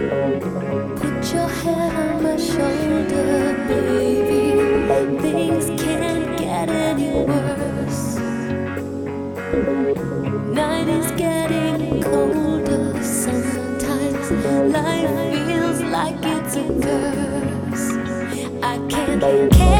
Put your head on my shoulder, baby. Things can't get any worse. Night is getting colder sometimes. Life feels like it's a curse. I can't care.